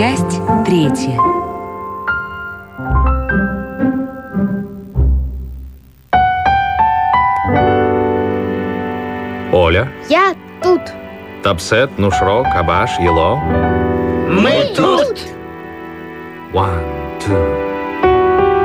Часть третья. Оля, Я тут. Тапсет, Нушро, Кабаш, Ело. Мы тут. One, two.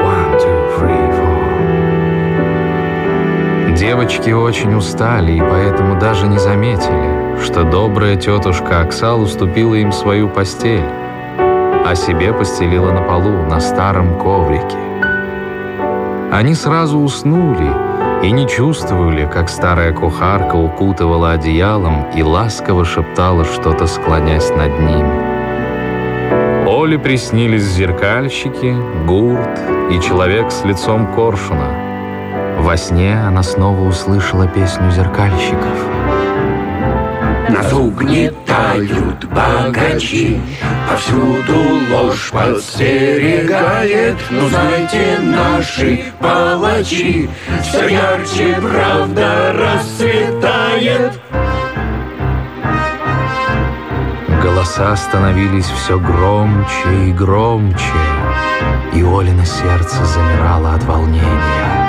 One, two, three, four. Девочки очень устали и поэтому даже не заметили, что добрая тетушка Оксал уступила им свою постель, а себе постелила на полу на старом коврике. Они сразу уснули и не чувствовали, как старая кухарка укутывала одеялом и ласково шептала что-то, склонясь над ними. Оле приснились зеркальщики, гурт и человек с лицом коршуна. Во сне она снова услышала песню зеркальщиков. Нас угнетают богачи, Повсюду ложь подстерегает. Но знайте, наши палачи, Все ярче правда расцветает. Голоса становились все громче и громче, и Олина сердце замирало от волнения.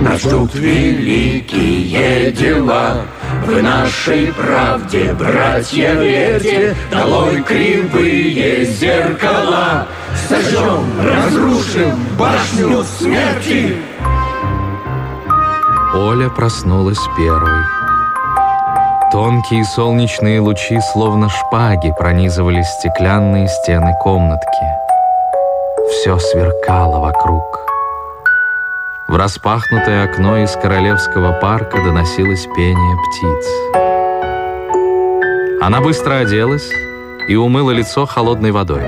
Нас ждут великие дела, В нашей правде, братья, верьте, Долой кривые зеркала, Сожжем, разрушим башню смерти. Оля проснулась первой. Тонкие солнечные лучи, словно шпаги, пронизывали стеклянные стены комнатки. Все сверкало вокруг. В распахнутое окно из королевского парка доносилось пение птиц. Она быстро оделась и умыла лицо холодной водой.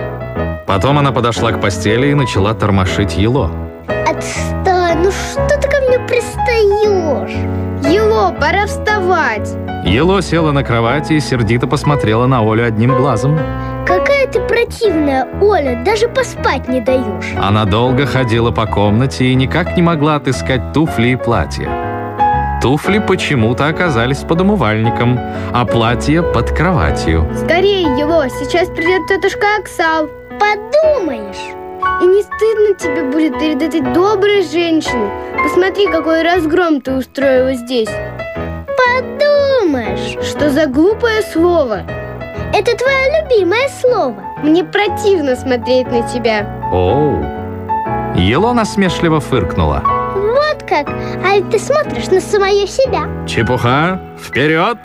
Потом она подошла к постели и начала тормошить ело. Отстань, ну что ты ко мне пристаешь? Ело, пора вставать. Ело села на кровати и сердито посмотрела на Олю одним глазом. Противная, Оля, даже поспать не даешь. Она долго ходила по комнате и никак не могла отыскать туфли и платья. Туфли почему-то оказались под умывальником, а платье под кроватью. Скорее, Ело, сейчас придет тетушка Оксал. Подумаешь. И не стыдно тебе будет перед этой доброй женщиной. Посмотри, какой разгром ты устроила здесь. Подумаешь. Что за глупое слово? Это твое любимое слово. Мне противно смотреть на тебя. Оу! Ело насмешливо фыркнула. Вот как. А ведь ты смотришь на самое себя. Чепуха, вперед!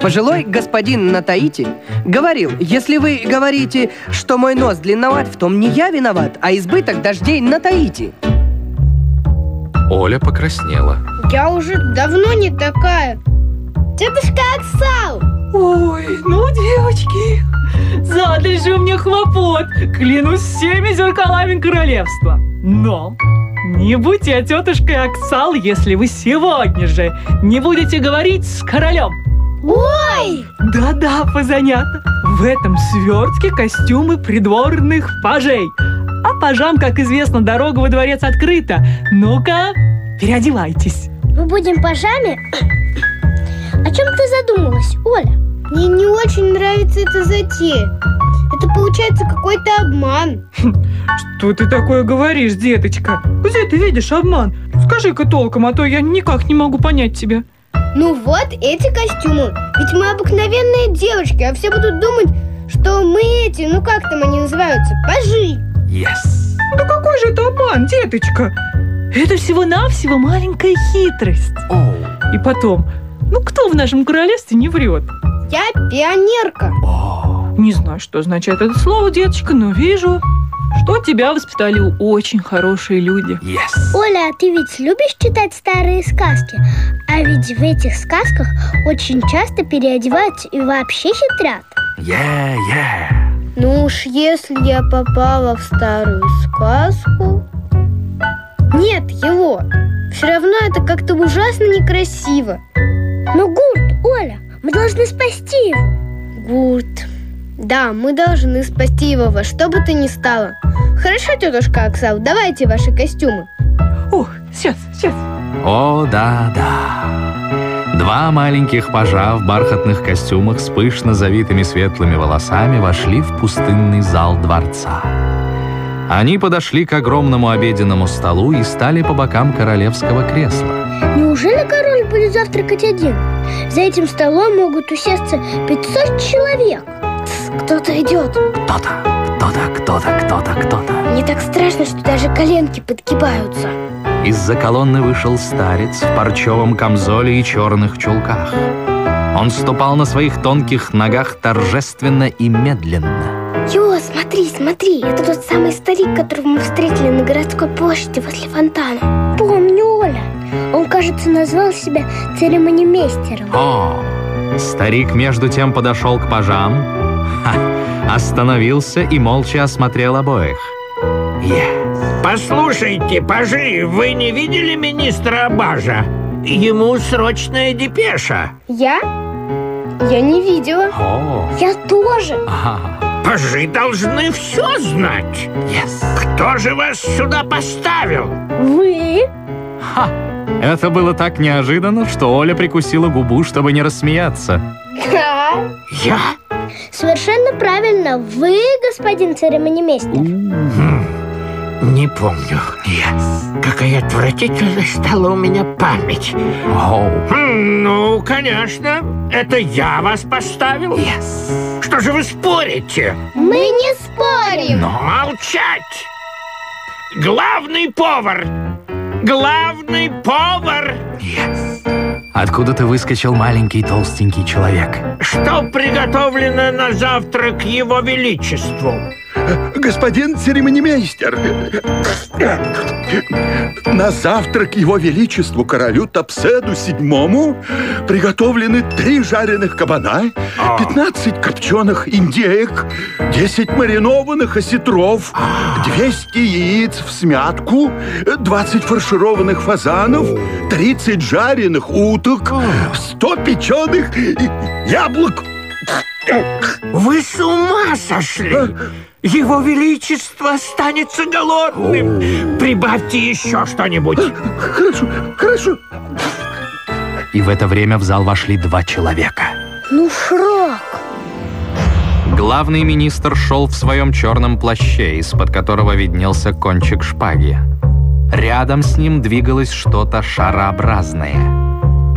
Пожилой господин на Таити говорил, если вы говорите, что мой нос длинноват, в том не я виноват, а избыток дождей на Таити. Оля покраснела. Я уже давно не такая. Тетушка Оксал! Ой, ну, девочки, задали же мне хлопот, клянусь всеми зеркалами королевства. Но не будьте я тетушкой Оксал, если вы сегодня же не будете говорить с королем. Ой! Да-да, позанятно. В этом свертке костюмы придворных пажей. А пажам, как известно, дорога во дворец открыта. Ну-ка, переодевайтесь. Мы будем пажами? О чем ты задумалась, нравится эта затея. Это получается какой-то обман. Что ты такое говоришь, деточка? Где ты видишь обман? Скажи-ка толком, а то я никак не могу понять тебя. Ну вот эти костюмы. Ведь мы обыкновенные девочки, а все будут думать, что мы эти, ну как там они называются, пажи. Yes! Да какой же это обман, деточка? Это всего-навсего маленькая хитрость. Оу! И потом, ну кто в нашем королевстве не врет? Я пионерка. Не знаю, что означает это слово, деточка, но вижу, что тебя воспитали очень хорошие люди. Yes! Оля, а ты ведь любишь читать старые сказки? А ведь в этих сказках очень часто переодеваются и вообще хитрят. Yeah, yeah! Ну уж если я попала в старую сказку... Нет, его. Все равно это как-то ужасно некрасиво. Но Гурт, Оля, мы должны спасти его. Гурт. Да, мы должны спасти его во что бы то ни стало. Хорошо, тетушка Оксал, давайте ваши костюмы. Ух, сейчас, сейчас. О, да-да! Два маленьких пажа в бархатных костюмах с пышно завитыми светлыми волосами вошли в пустынный зал дворца. Они подошли к огромному обеденному столу и стали по бокам королевского кресла. Неужели король будет завтракать один? За этим столом могут усесться 500 человек. Кто-то идет. Кто-то, кто-то, кто-то, кто-то, кто-то. Мне так страшно, что даже коленки подгибаются. Из-за колонны вышел старец в парчевом камзоле и черных чулках. Он ступал на своих тонких ногах торжественно и медленно. Йо, смотри, смотри, это тот самый старик, которого мы встретили на городской площади возле фонтана. Помню, Оля. Он, кажется, назвал себя церемонимейстером. О, старик между тем подошел к пажам, ха, остановился и молча осмотрел обоих. Я. Послушайте, пажи, вы не видели министра Абажа? Ему срочная депеша. Я? Я не видела. О, Я тоже. ага, Пажи должны все знать. yes. Кто же вас сюда поставил? Вы? Ха! Это было так неожиданно, что Оля прикусила губу, чтобы не рассмеяться. Я? Совершенно правильно. Вы, господин церемонимейстер. Не помню. Yes. Какая отвратительная стала у меня память. Ну, конечно, это я вас поставил. yes. Что же вы спорите? Мы не спорим. Но Молчать! Главный повар! Главный повар! откуда-то выскочил маленький толстенький человек. Что приготовлено на завтрак его величеству? Господин церемонимейстер, на завтрак его величеству королю Тапседу седьмому приготовлены три жареных кабана, 15 копченых индеек, 10 маринованных осетров, 200 яиц в смятку, 20 фаршированных фазанов, 30 жареных уток, 100 печеных яблок. Вы с ума сошли! Его величество останется голодным. Прибавьте еще что-нибудь. Хорошо, хорошо. И в это время в зал вошли два человека. Ну, Шрок. Главный министр шел в своем черном плаще, из-под которого виднелся кончик шпаги. Рядом с ним двигалось что-то шарообразное.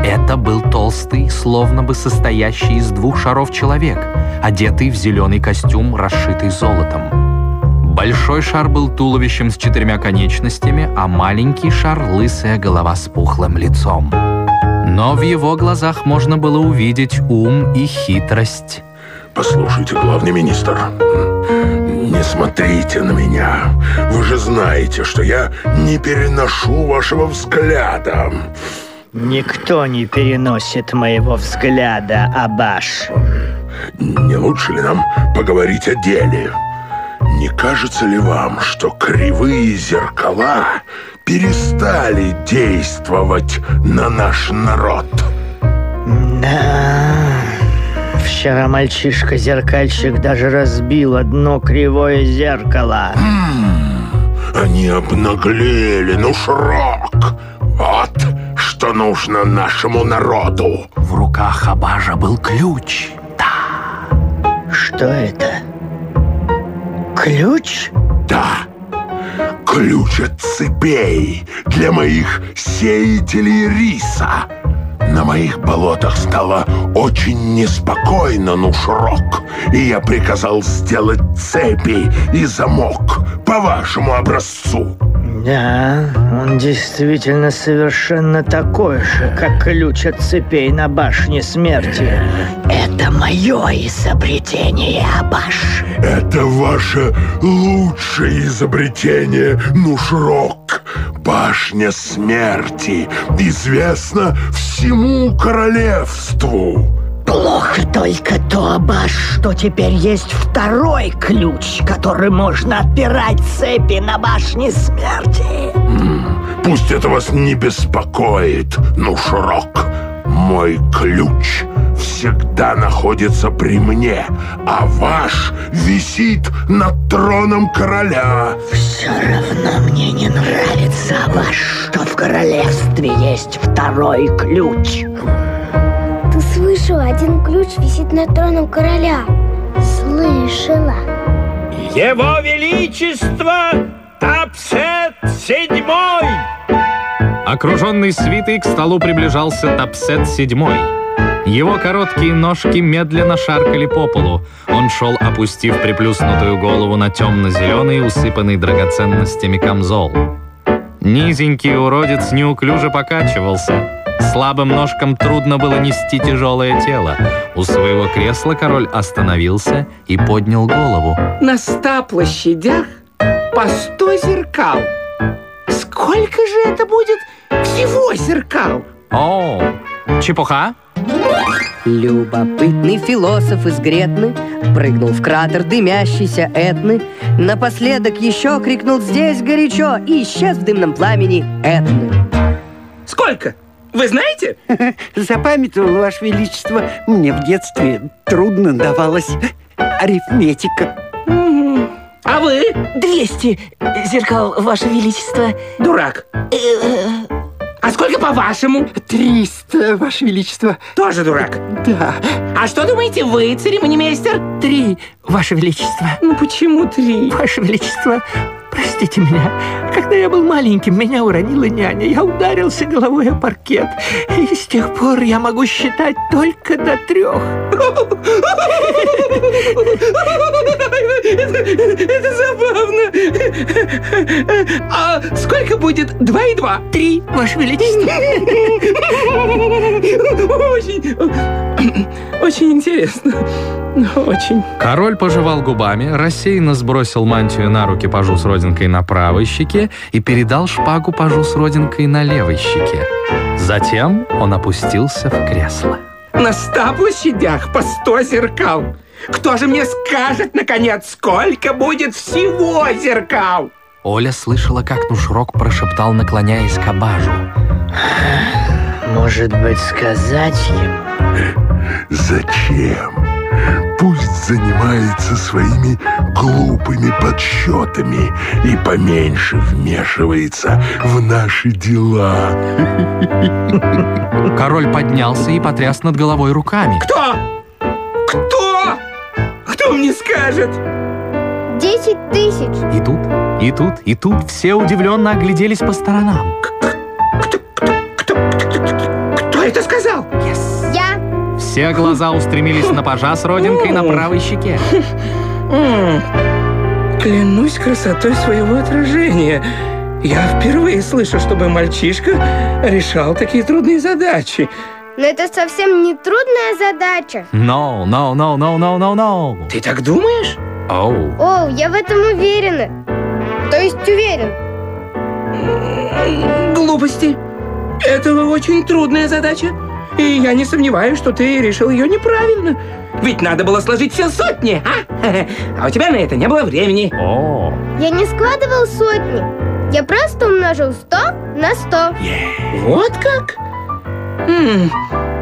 Это был толстый, словно бы состоящий из двух шаров человек, одетый в зеленый костюм, расшитый золотом. Большой шар был туловищем с четырьмя конечностями, а маленький шар — лысая голова с пухлым лицом. Но в его глазах можно было увидеть ум и хитрость. Послушайте, главный министр, не смотрите на меня. Вы же знаете, что я не переношу вашего взгляда. Никто не переносит моего взгляда, Абаш. Не лучше ли нам поговорить о деле? Не кажется ли вам, что кривые зеркала перестали действовать на наш народ? Да. Вчера мальчишка-зеркальщик даже разбил одно кривое зеркало. Они обнаглели, ну шрок. Вот что нужно нашему народу. В руках Абажа был ключ. Что это? Ключ? Да, ключ от цепей для моих сеятелей риса. На моих болотах стало очень неспокойно, ну шрок, и я приказал сделать цепи и замок по вашему образцу. Да, он действительно совершенно такой же, как ключ от цепей на башне смерти. Это мое изобретение, Абаш. Это ваше лучшее изобретение, Нушрок. Башня смерти известна всему королевству. Плохо только то, Абаш, что теперь есть второй ключ, который можно отпирать цепи на башне смерти. Пусть это вас не беспокоит, Нушрок. Мой ключ всегда находится при мне, а ваш висит над троном короля. Все равно мне не нравится, Абаш, что в королевстве есть второй ключ. Ключ висит над троном короля. Слышала. Его Величество Топсед Седьмой! Окруженный свитой к столу приближался Топсед Седьмой. Его короткие ножки медленно шаркали по полу. Он шел, опустив приплюснутую голову на темно-зеленый, усыпанный драгоценностями камзол. Низенький уродец неуклюже покачивался. Слабым ножкам трудно было нести тяжелое тело. У своего кресла король остановился и поднял голову. На ста площадях по сто зеркал. Сколько же это будет всего зеркал? О, чепуха? Любопытный философ из Гретны прыгнул в кратер дымящейся Этны, напоследок еще крикнул «Здесь горячо!» и исчез в дымном пламени Этны. Сколько? Вы знаете? Запамятовал, Ваше Величество, мне в детстве трудно давалась арифметика. А вы? 200 зеркал, Ваше Величество. Дурак. А сколько по-вашему? 300, Ваше Величество. Тоже дурак. Да. А что думаете вы, церемонимейстер? Три, Ваше Величество. Ну почему три? Ваше Величество, простите меня. Когда я был маленьким, меня уронила няня. Я ударился головой о паркет. И с тех пор я могу считать только до трех. Это забавно. А сколько будет два и два? Три, Ваше Величество. Очень, очень интересно. Очень. Король пожевал губами, рассеянно сбросил мантию на руки пажу с родинкой на правой щеке и передал шпагу пажу с родинкой на левой щеке. Затем он опустился в кресло. На ста площадях по сто зеркал. Кто же мне скажет, наконец, сколько будет всего зеркал? Оля слышала, как Нушрок прошептал, наклоняясь к Абажу. Может быть, сказать ему? Зачем? Пусть занимается своими глупыми подсчетами и поменьше вмешивается в наши дела. Король поднялся и потряс над головой руками. Кто? Кто? Кто мне скажет? Десять тысяч. И тут, и тут, и тут все удивленно огляделись по сторонам. Кто, кто, кто, кто, кто это сказал? Я. Все глаза устремились на пажа с родинкой на правой щеке. Клянусь красотой своего отражения. Я впервые слышу, чтобы мальчишка решал такие трудные задачи. Но это совсем не трудная задача. No, no, no, no, no, no, no. Ты так думаешь? Оу. О, я в этом уверена. То есть уверен. Глупости. Это очень трудная задача. И я не сомневаюсь, что ты решил ее неправильно. Ведь надо было сложить все сотни, а? А у тебя на это не было времени. О, Я не складывал сотни. Я просто умножил 100 на 100. Вот как? М,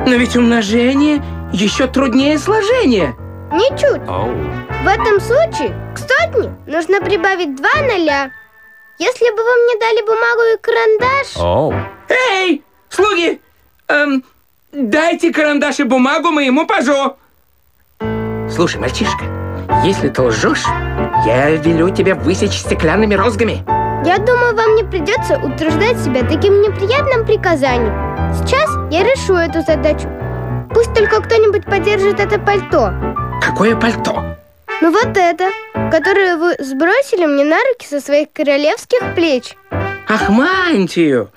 но ведь умножение еще труднее сложения. Ничуть. оу. В этом случае к сотне нужно прибавить два ноля. Если бы вы мне дали бумагу и карандаш... Оу. Эй, слуги! Дайте карандаш и бумагу моему пажу. Слушай, мальчишка, если ты лжешь, я велю тебя высечь стеклянными розгами. Я думаю, вам не придется утруждать себя таким неприятным приказанием. Сейчас я решу эту задачу. Пусть только кто-нибудь подержит это пальто. Какое пальто? Ну вот это, которое вы сбросили мне на руки со своих королевских плеч. Ах, мантию!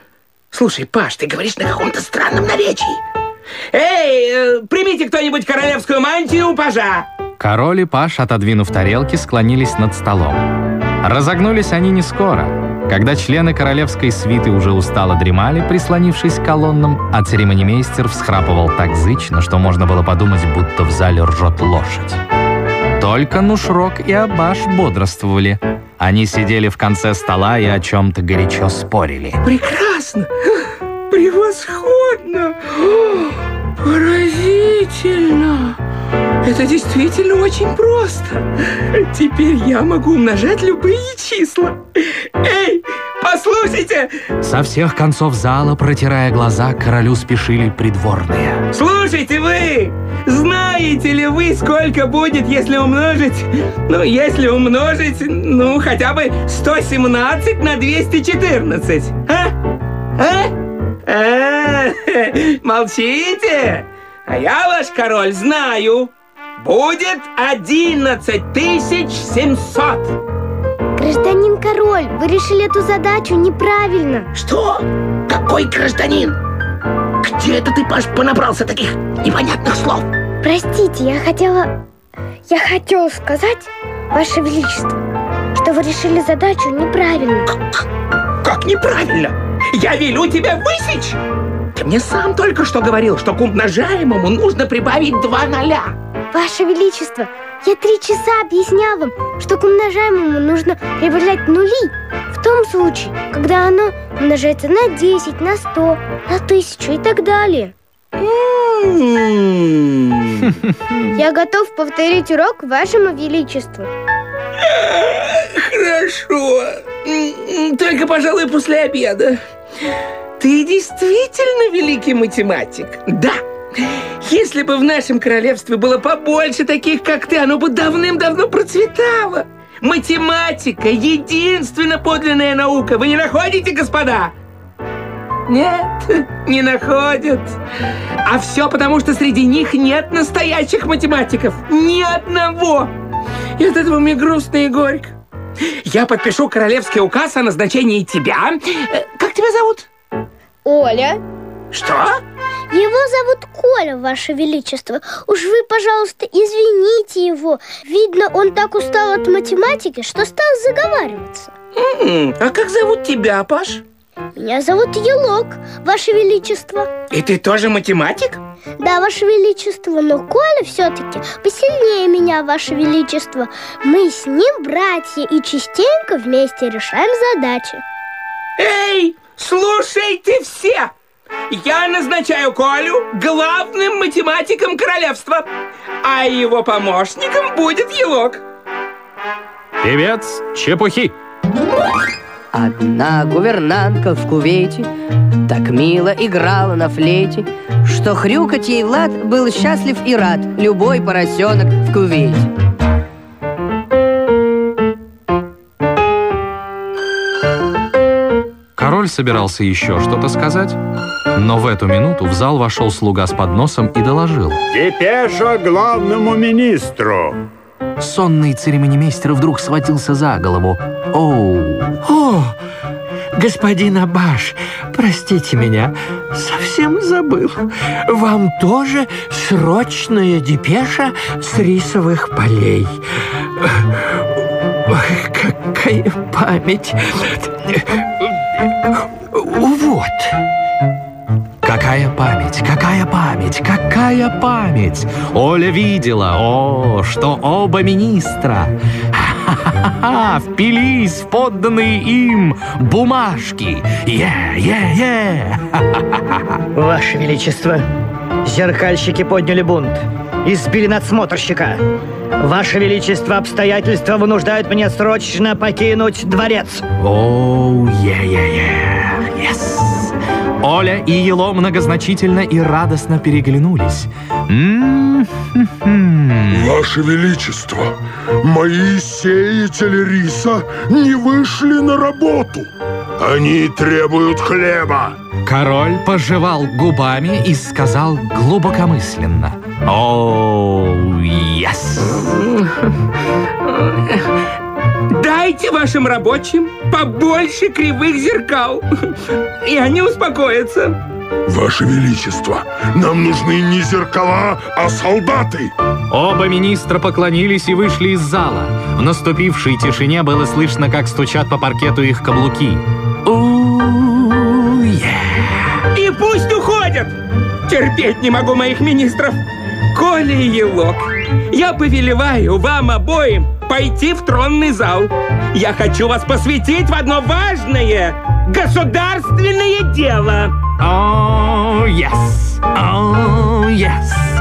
Слушай, Паш, ты говоришь на каком-то странном наречии. Эй, э, примите кто-нибудь королевскую мантию у пажа. Король и Паш, отодвинув тарелки, склонились над столом. Разогнулись они не скоро. Когда члены королевской свиты уже устало дремали, прислонившись к колоннам, а церемонимейстер всхрапывал так зычно, что можно было подумать, будто в зале ржет лошадь. Только Нушрок и Абаш бодрствовали. Они сидели в конце стола и о чем-то горячо спорили. Прекрасно! Превосходно! О, Поразительно! Это действительно очень просто. Теперь я могу умножать любые числа. Эй, послушайте! Со всех концов зала, протирая глаза, к королю спешили придворные. Слушайте вы! Знаете ли вы, сколько будет, если умножить... Ну, если умножить, ну, хотя бы 117 на 214? А? А? А? Молчите? А я, ваш король, знаю. Будет 11 700. Гражданин король, вы решили эту задачу неправильно. Что? Какой гражданин? Где это ты, Паш, понабрался таких непонятных слов? Простите, я хотела... Я хотела сказать, Ваше Величество, что вы решили задачу неправильно. Как неправильно? Я велю тебя высечь! Ты мне сам только что говорил, что к умножаемому нужно прибавить два ноля. Ваше Величество, я три часа объяснял вам, что к умножаемому нужно прибавлять нули в том случае, когда оно умножается на 10, на 100, на 1000 и так далее. Я готов повторить урок Вашему Величеству. Хорошо. Только, пожалуй, после обеда. Ты действительно великий математик? Да. Если бы в нашем королевстве было побольше таких, как ты, оно бы давным-давно процветало. Математика – единственно подлинная наука. Вы не находите, господа? Нет, не находят. А все потому, что среди них нет настоящих математиков. Ни одного. И от этого мне грустно и горько. Я подпишу королевский указ о назначении тебя. Э, Как тебя зовут? Оля. Что? Его зовут Коля, Ваше Величество. Уж вы, пожалуйста, извините его. Видно, он так устал от математики, что стал заговариваться. М, А как зовут тебя, Паш? Меня зовут Елок, Ваше Величество. И ты тоже математик? Да, Ваше Величество, но Коля все-таки посильнее меня, Ваше Величество. Мы с ним братья и частенько вместе решаем задачи. Эй, слушайте все! Я назначаю Колю главным математиком королевства, а его помощником будет Елок. Певец чепухи. Одна гувернантка в кувете Так мило играла на флейте Что хрюкать ей Влад был счастлив и рад Любой поросенок в кувете Король собирался еще что-то сказать, но в эту минуту в зал вошел слуга с подносом и доложил. Депеша главному министру. Сонный церемонимейстер вдруг схватился за голову. Оу! О, господин Абаш, простите меня, совсем забыл. Вам тоже срочная депеша с рисовых полей. Ой, какая память. Память, какая память! Оля видела, о, что оба министра ха-ха-ха, впились в подданные им бумажки. Е-е-е! Ваше Величество, зеркальщики подняли бунт. Избили надсмотрщика. Ваше Величество, обстоятельства вынуждают меня срочно покинуть дворец. Оу, е-е-е, yes! Оля и Ело многозначительно и радостно переглянулись. Ваше Величество, мои сеятели риса не вышли на работу. Они требуют хлеба. Король пожевал губами и сказал глубокомысленно. Оу, yes! Дайте вашим рабочим побольше кривых зеркал, и они успокоятся. Ваше Величество, нам нужны не зеркала, а солдаты. Оба министра поклонились и вышли из зала. В наступившей тишине было слышно, как стучат по паркету их каблуки. У, е. И пусть уходят! Терпеть не могу моих министров. Коля и Елок, я повелеваю вам обоим пойти в тронный зал. Я хочу вас посвятить в одно важное государственное дело. О, oh, yes. О, oh, yes.